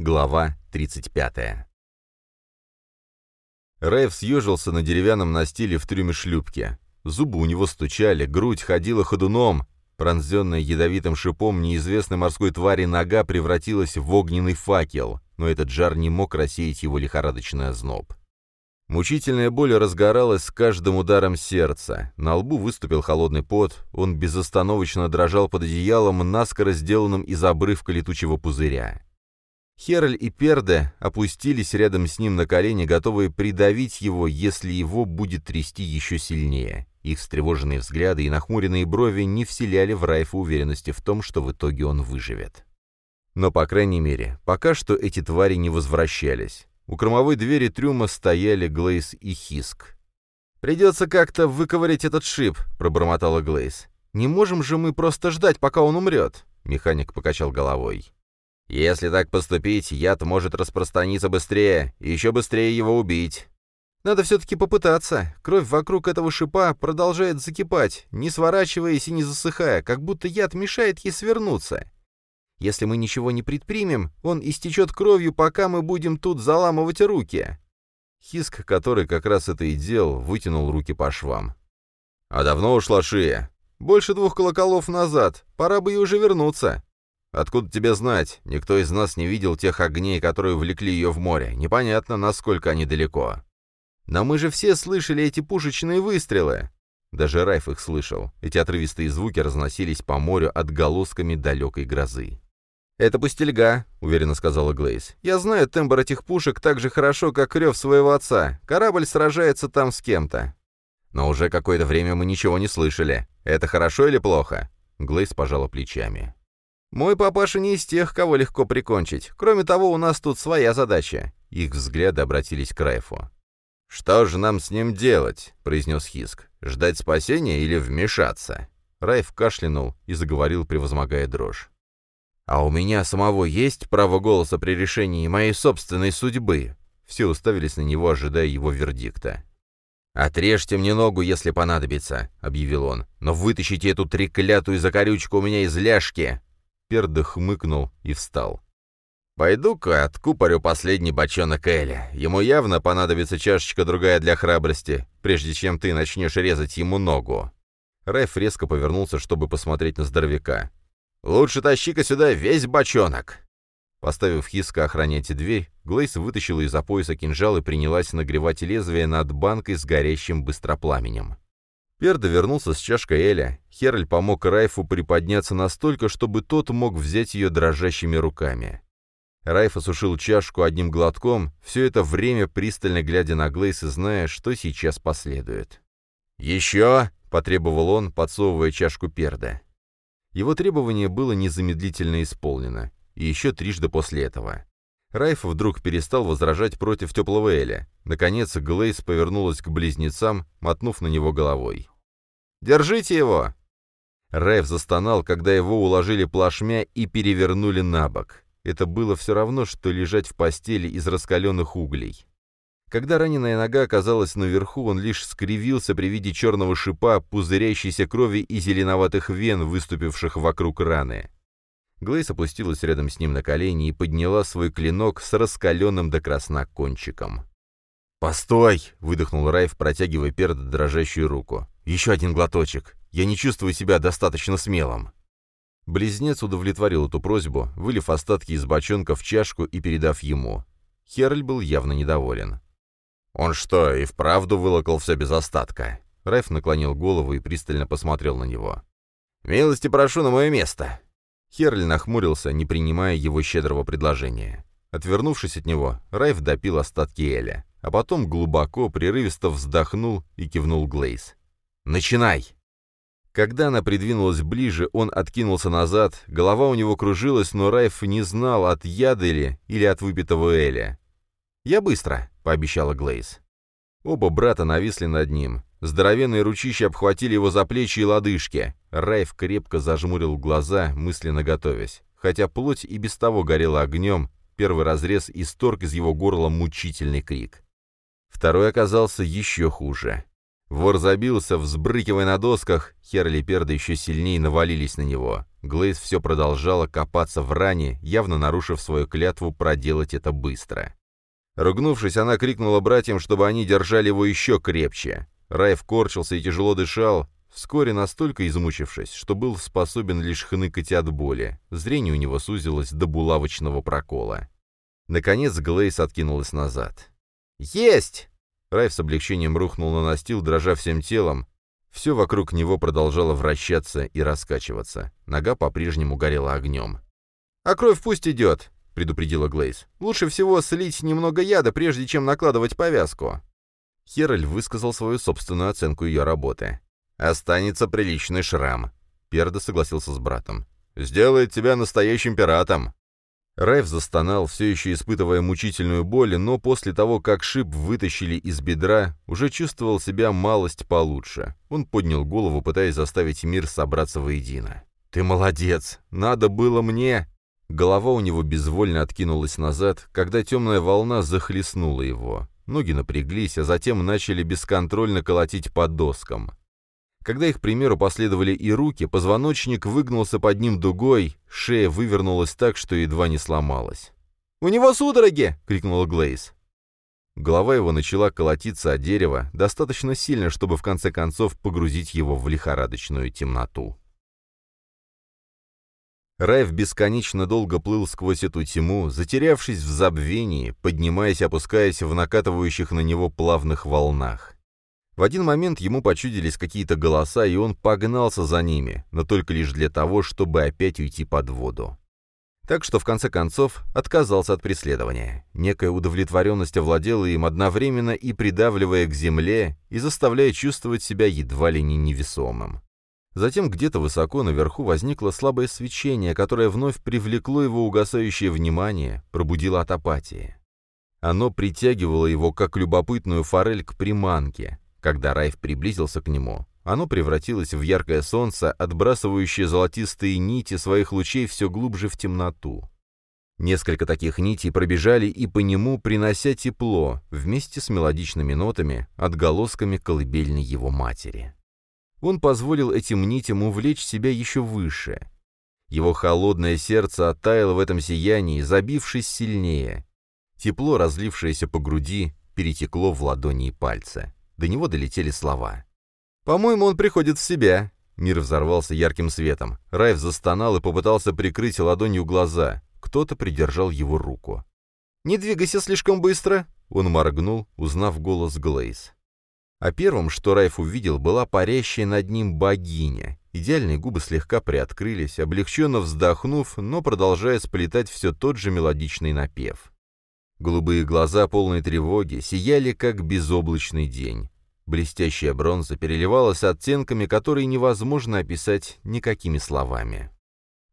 Глава 35. Райф съежился на деревянном настиле в трюме шлюпки. Зубы у него стучали, грудь ходила ходуном. Пронзенная ядовитым шипом неизвестной морской твари нога превратилась в огненный факел, но этот жар не мог рассеять его лихорадочный озноб. Мучительная боль разгоралась с каждым ударом сердца. На лбу выступил холодный пот, он безостановочно дрожал под одеялом, наскоро сделанным из обрывка летучего пузыря. Хераль и Перде опустились рядом с ним на колени, готовые придавить его, если его будет трясти еще сильнее. Их встревоженные взгляды и нахмуренные брови не вселяли в Райфа уверенности в том, что в итоге он выживет. Но, по крайней мере, пока что эти твари не возвращались. У кромовой двери трюма стояли Глейс и Хиск. «Придется как-то выковырять этот шип», — пробормотала Глейс. «Не можем же мы просто ждать, пока он умрет?» Механик покачал головой. Если так поступить, яд может распространиться быстрее, и еще быстрее его убить. Надо все-таки попытаться. Кровь вокруг этого шипа продолжает закипать, не сворачиваясь и не засыхая, как будто яд мешает ей свернуться. Если мы ничего не предпримем, он истечет кровью, пока мы будем тут заламывать руки. Хиск, который как раз это и делал, вытянул руки по швам. «А давно ушла шея?» «Больше двух колоколов назад. Пора бы и уже вернуться. Откуда тебе знать? Никто из нас не видел тех огней, которые влекли ее в море. Непонятно, насколько они далеко. Но мы же все слышали эти пушечные выстрелы. Даже Райф их слышал. Эти отрывистые звуки разносились по морю отголосками далекой грозы. «Это пустельга», — уверенно сказала Глейс. «Я знаю тембр этих пушек так же хорошо, как рев своего отца. Корабль сражается там с кем-то». «Но уже какое-то время мы ничего не слышали. Это хорошо или плохо?» Глейс пожала плечами. «Мой папаша не из тех, кого легко прикончить. Кроме того, у нас тут своя задача». Их взгляды обратились к Райфу. «Что же нам с ним делать?» — произнес Хиск. «Ждать спасения или вмешаться?» Райф кашлянул и заговорил, превозмогая дрожь. «А у меня самого есть право голоса при решении моей собственной судьбы?» Все уставились на него, ожидая его вердикта. «Отрежьте мне ногу, если понадобится», — объявил он. «Но вытащите эту треклятую закорючку у меня из ляжки!» Перда хмыкнул и встал. «Пойду-ка откупорю последний бочонок Эля. Ему явно понадобится чашечка другая для храбрости, прежде чем ты начнешь резать ему ногу». Райф резко повернулся, чтобы посмотреть на здоровяка. «Лучше тащи-ка сюда весь бочонок!» Поставив Хиска охранять дверь, Глейс вытащила из-за пояса кинжал и принялась нагревать лезвие над банкой с горящим быстропламенем. Перда вернулся с чашкой Эля. Херль помог Райфу приподняться настолько, чтобы тот мог взять ее дрожащими руками. Райф осушил чашку одним глотком, все это время пристально глядя на Глейс и зная, что сейчас последует. «Еще!» — потребовал он, подсовывая чашку Перда. Его требование было незамедлительно исполнено, и еще трижды после этого. Райф вдруг перестал возражать против теплого Эля. Наконец Глейс повернулась к близнецам, мотнув на него головой. «Держите его!» Райф застонал, когда его уложили плашмя и перевернули на бок. Это было все равно, что лежать в постели из раскаленных углей. Когда раненая нога оказалась наверху, он лишь скривился при виде черного шипа, пузырящейся крови и зеленоватых вен, выступивших вокруг раны. Глейс опустилась рядом с ним на колени и подняла свой клинок с раскаленным до красна кончиком. «Постой!» — выдохнул Райф, протягивая перед дрожащую руку. «Еще один глоточек. Я не чувствую себя достаточно смелым». Близнец удовлетворил эту просьбу, вылив остатки из бочонка в чашку и передав ему. Херль был явно недоволен. «Он что, и вправду вылокал все без остатка?» Райф наклонил голову и пристально посмотрел на него. «Милости прошу на мое место!» Херль нахмурился, не принимая его щедрого предложения. Отвернувшись от него, Райф допил остатки Эля, а потом глубоко, прерывисто вздохнул и кивнул Глейс. «Начинай!» Когда она придвинулась ближе, он откинулся назад, голова у него кружилась, но Райф не знал, от яда ли или от выпитого Эля. «Я быстро», — пообещала Глейс. Оба брата нависли над ним. Здоровенные ручища обхватили его за плечи и лодыжки. Райф крепко зажмурил глаза, мысленно готовясь. Хотя плоть и без того горела огнем, первый разрез исторг из его горла мучительный крик. Второй оказался еще хуже. Вор забился, взбрыкивая на досках, Херли Перда еще сильнее навалились на него. Глейс все продолжала копаться в ране, явно нарушив свою клятву проделать это быстро. Ругнувшись, она крикнула братьям, чтобы они держали его еще крепче. Райф корчился и тяжело дышал, вскоре настолько измучившись, что был способен лишь хныкать от боли. Зрение у него сузилось до булавочного прокола. Наконец Глейс откинулась назад. «Есть!» Райф с облегчением рухнул на настил, дрожа всем телом. Все вокруг него продолжало вращаться и раскачиваться. Нога по-прежнему горела огнем. «А кровь пусть идет!» — предупредила Глейс. «Лучше всего слить немного яда, прежде чем накладывать повязку». Хераль высказал свою собственную оценку ее работы. «Останется приличный шрам». Перда согласился с братом. «Сделает тебя настоящим пиратом». Райф застонал, все еще испытывая мучительную боль, но после того, как шип вытащили из бедра, уже чувствовал себя малость получше. Он поднял голову, пытаясь заставить мир собраться воедино. «Ты молодец! Надо было мне...» Голова у него безвольно откинулась назад, когда темная волна захлестнула его. Ноги напряглись, а затем начали бесконтрольно колотить по доскам. Когда их примеру последовали и руки, позвоночник выгнулся под ним дугой, шея вывернулась так, что едва не сломалась. «У него судороги!» — крикнула Глейс. Голова его начала колотиться о дерево, достаточно сильно, чтобы в конце концов погрузить его в лихорадочную темноту. Райф бесконечно долго плыл сквозь эту тьму, затерявшись в забвении, поднимаясь и опускаясь в накатывающих на него плавных волнах. В один момент ему почудились какие-то голоса, и он погнался за ними, но только лишь для того, чтобы опять уйти под воду. Так что, в конце концов, отказался от преследования. Некая удовлетворенность овладела им одновременно и придавливая к земле, и заставляя чувствовать себя едва ли не невесомым. Затем где-то высоко наверху возникло слабое свечение, которое вновь привлекло его угасающее внимание, пробудило от апатии. Оно притягивало его, как любопытную форель к приманке, когда Райф приблизился к нему, оно превратилось в яркое солнце, отбрасывающее золотистые нити своих лучей все глубже в темноту. Несколько таких нитей пробежали и по нему, принося тепло, вместе с мелодичными нотами, отголосками колыбельной его матери. Он позволил этим нитям увлечь себя еще выше. Его холодное сердце оттаяло в этом сиянии, забившись сильнее. Тепло, разлившееся по груди, перетекло в ладони и пальцы. До него долетели слова. «По-моему, он приходит в себя». Мир взорвался ярким светом. Райф застонал и попытался прикрыть ладонью глаза. Кто-то придержал его руку. «Не двигайся слишком быстро!» Он моргнул, узнав голос Глейс. А первым, что Райф увидел, была парящая над ним богиня. Идеальные губы слегка приоткрылись, облегченно вздохнув, но продолжая сплетать все тот же мелодичный напев. Голубые глаза, полные тревоги, сияли, как безоблачный день. Блестящая бронза переливалась оттенками, которые невозможно описать никакими словами.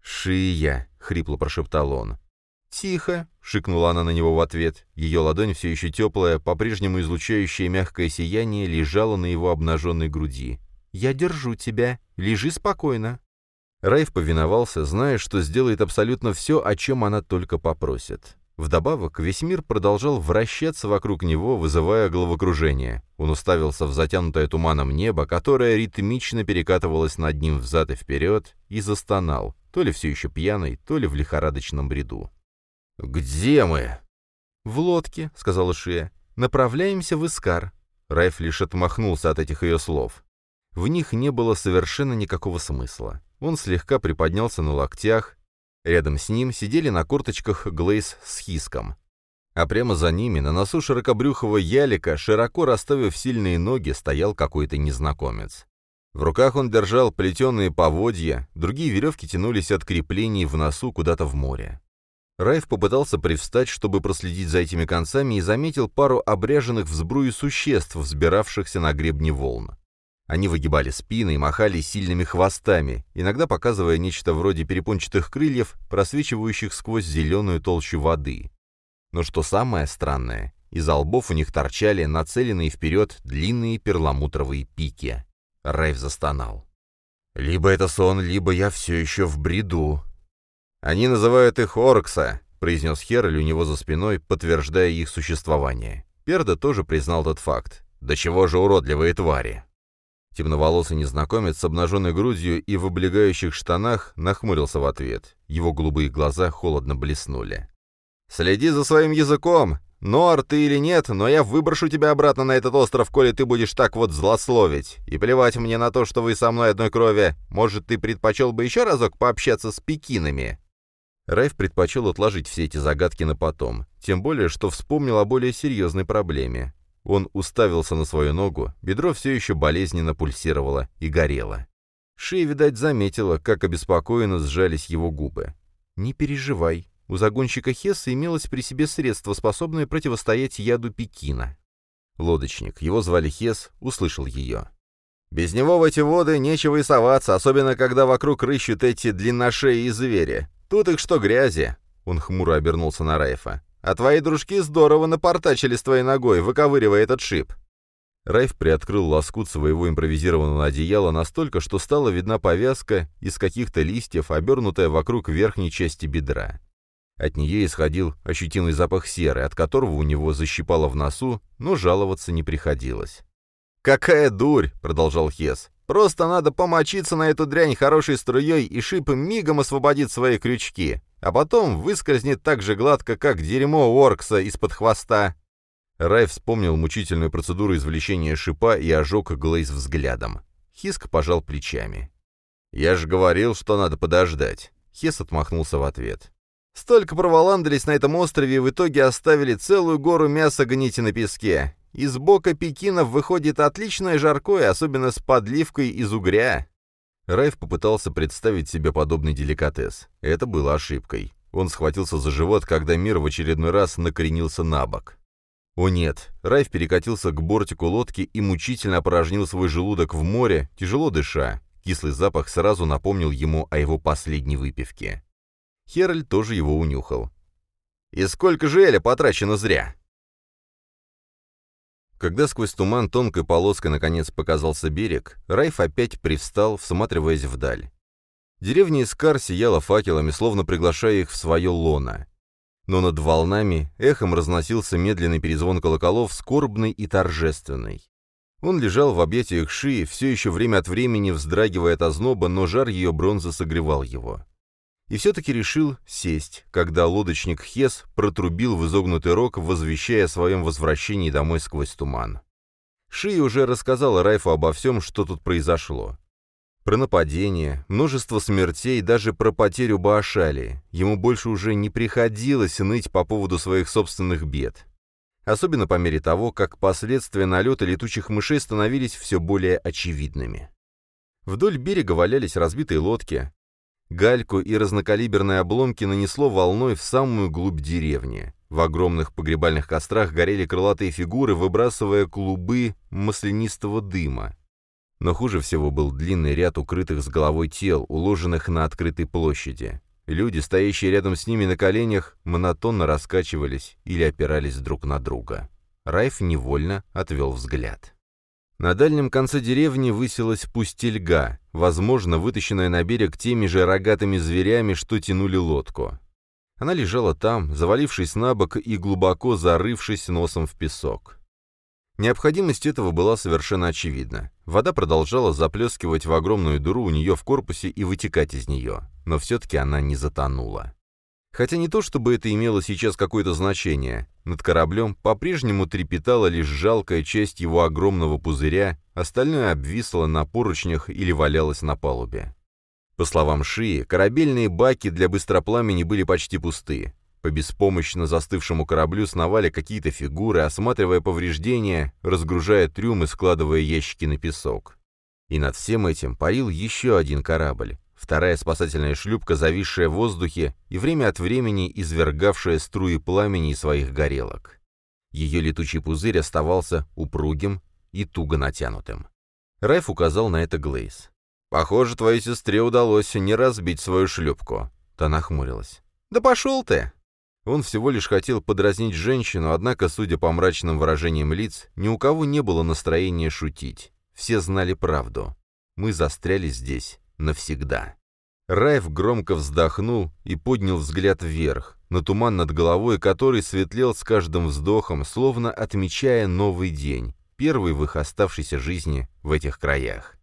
«Шия!» — хрипло прошептал он. «Тихо!» — шикнула она на него в ответ. Ее ладонь, все еще теплая, по-прежнему излучающее мягкое сияние, лежала на его обнаженной груди. «Я держу тебя. Лежи спокойно». Райф повиновался, зная, что сделает абсолютно все, о чем она только попросит. Вдобавок, весь мир продолжал вращаться вокруг него, вызывая головокружение. Он уставился в затянутое туманом небо, которое ритмично перекатывалось над ним взад и вперед, и застонал, то ли все еще пьяный, то ли в лихорадочном бреду. «Где мы?» «В лодке», — сказала Шия. «Направляемся в Искар». Райф лишь отмахнулся от этих ее слов. В них не было совершенно никакого смысла. Он слегка приподнялся на локтях, Рядом с ним сидели на корточках Глейс с Хиском. А прямо за ними, на носу широкобрюхого ялика, широко расставив сильные ноги, стоял какой-то незнакомец. В руках он держал плетеные поводья, другие веревки тянулись от креплений в носу куда-то в море. Райф попытался привстать, чтобы проследить за этими концами, и заметил пару обряженных в сбрую существ, взбиравшихся на гребни волн. Они выгибали спины и махали сильными хвостами, иногда показывая нечто вроде перепончатых крыльев, просвечивающих сквозь зеленую толщу воды. Но что самое странное, из лбов у них торчали нацеленные вперед длинные перламутровые пики. Райф застонал. «Либо это сон, либо я все еще в бреду». «Они называют их Оркса», — произнес Херль у него за спиной, подтверждая их существование. Перда тоже признал тот факт. «Да чего же уродливые твари!» Темноволосый незнакомец с обнаженной грудью и в облегающих штанах нахмурился в ответ. Его голубые глаза холодно блеснули. «Следи за своим языком! Нор, ты или нет, но я выброшу тебя обратно на этот остров, коли ты будешь так вот злословить. И плевать мне на то, что вы со мной одной крови. Может, ты предпочел бы еще разок пообщаться с пекинами?» Райф предпочел отложить все эти загадки на потом, тем более, что вспомнил о более серьезной проблеме. Он уставился на свою ногу, бедро все еще болезненно пульсировало и горело. Шея, видать, заметила, как обеспокоенно сжались его губы. «Не переживай. У загонщика Хесса имелось при себе средство, способное противостоять яду Пекина». Лодочник, его звали Хес, услышал ее. «Без него в эти воды нечего и соваться, особенно когда вокруг рыщут эти длинношеи и звери. Тут их что грязи!» Он хмуро обернулся на Райфа. А твои дружки здорово напортачили с твоей ногой, выковыривая этот шип». Райф приоткрыл лоскут своего импровизированного одеяла настолько, что стала видна повязка из каких-то листьев, обернутая вокруг верхней части бедра. От нее исходил ощутимый запах серы, от которого у него защипало в носу, но жаловаться не приходилось. «Какая дурь!» — продолжал Хес. «Просто надо помочиться на эту дрянь хорошей струей, и шип мигом освободит свои крючки а потом выскользнет так же гладко, как дерьмо Оркса из-под хвоста. Рай вспомнил мучительную процедуру извлечения шипа и ожег Глейз взглядом. Хиск пожал плечами. «Я же говорил, что надо подождать». Хес отмахнулся в ответ. «Столько проволандались на этом острове и в итоге оставили целую гору мяса гнить на песке. Из бока пекинов выходит отличное жаркое, особенно с подливкой из угря. Райф попытался представить себе подобный деликатес. Это было ошибкой. Он схватился за живот, когда мир в очередной раз накоренился на бок. О нет, Райф перекатился к бортику лодки и мучительно опорожнил свой желудок в море, тяжело дыша. Кислый запах сразу напомнил ему о его последней выпивке. Хераль тоже его унюхал. «И сколько же Эля потрачено зря?» Когда сквозь туман тонкой полоской наконец показался берег, Райф опять привстал, всматриваясь вдаль. Деревня Искар сияла факелами, словно приглашая их в свое лоно. Но над волнами эхом разносился медленный перезвон колоколов, скорбный и торжественный. Он лежал в объятиях шии, все еще время от времени вздрагивая от озноба, но жар ее бронзы согревал его и все-таки решил сесть, когда лодочник Хес протрубил в изогнутый рог, возвещая о своем возвращении домой сквозь туман. Ши уже рассказала Райфу обо всем, что тут произошло. Про нападение, множество смертей, даже про потерю Баашали. Ему больше уже не приходилось ныть по поводу своих собственных бед. Особенно по мере того, как последствия налета летучих мышей становились все более очевидными. Вдоль берега валялись разбитые лодки, Гальку и разнокалиберные обломки нанесло волной в самую глубь деревни. В огромных погребальных кострах горели крылатые фигуры, выбрасывая клубы маслянистого дыма. Но хуже всего был длинный ряд укрытых с головой тел, уложенных на открытой площади. Люди, стоящие рядом с ними на коленях, монотонно раскачивались или опирались друг на друга. Райф невольно отвел взгляд. На дальнем конце деревни высилась пустельга, возможно, вытащенная на берег теми же рогатыми зверями, что тянули лодку. Она лежала там, завалившись на бок и глубоко зарывшись носом в песок. Необходимость этого была совершенно очевидна. Вода продолжала заплескивать в огромную дыру у нее в корпусе и вытекать из нее, но все-таки она не затонула. Хотя не то, чтобы это имело сейчас какое-то значение. Над кораблем по-прежнему трепетала лишь жалкая часть его огромного пузыря, остальное обвисло на поручнях или валялось на палубе. По словам Шии, корабельные баки для быстропламени были почти пусты. По беспомощно застывшему кораблю сновали какие-то фигуры, осматривая повреждения, разгружая трюм и складывая ящики на песок. И над всем этим парил еще один корабль, Вторая спасательная шлюпка, зависшая в воздухе и время от времени извергавшая струи пламени своих горелок. Ее летучий пузырь оставался упругим и туго натянутым. Райф указал на это Глейс. «Похоже, твоей сестре удалось не разбить свою шлюпку». Та нахмурилась. «Да пошел ты!» Он всего лишь хотел подразнить женщину, однако, судя по мрачным выражениям лиц, ни у кого не было настроения шутить. Все знали правду. Мы застряли здесь навсегда. Райф громко вздохнул и поднял взгляд вверх, на туман над головой, который светлел с каждым вздохом, словно отмечая новый день, первый в их оставшейся жизни в этих краях.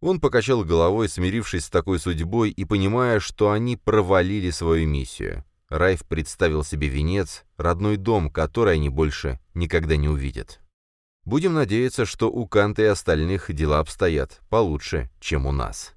Он покачал головой, смирившись с такой судьбой и понимая, что они провалили свою миссию. Райф представил себе венец, родной дом, который они больше никогда не увидят. Будем надеяться, что у Канта и остальных дела обстоят получше, чем у нас.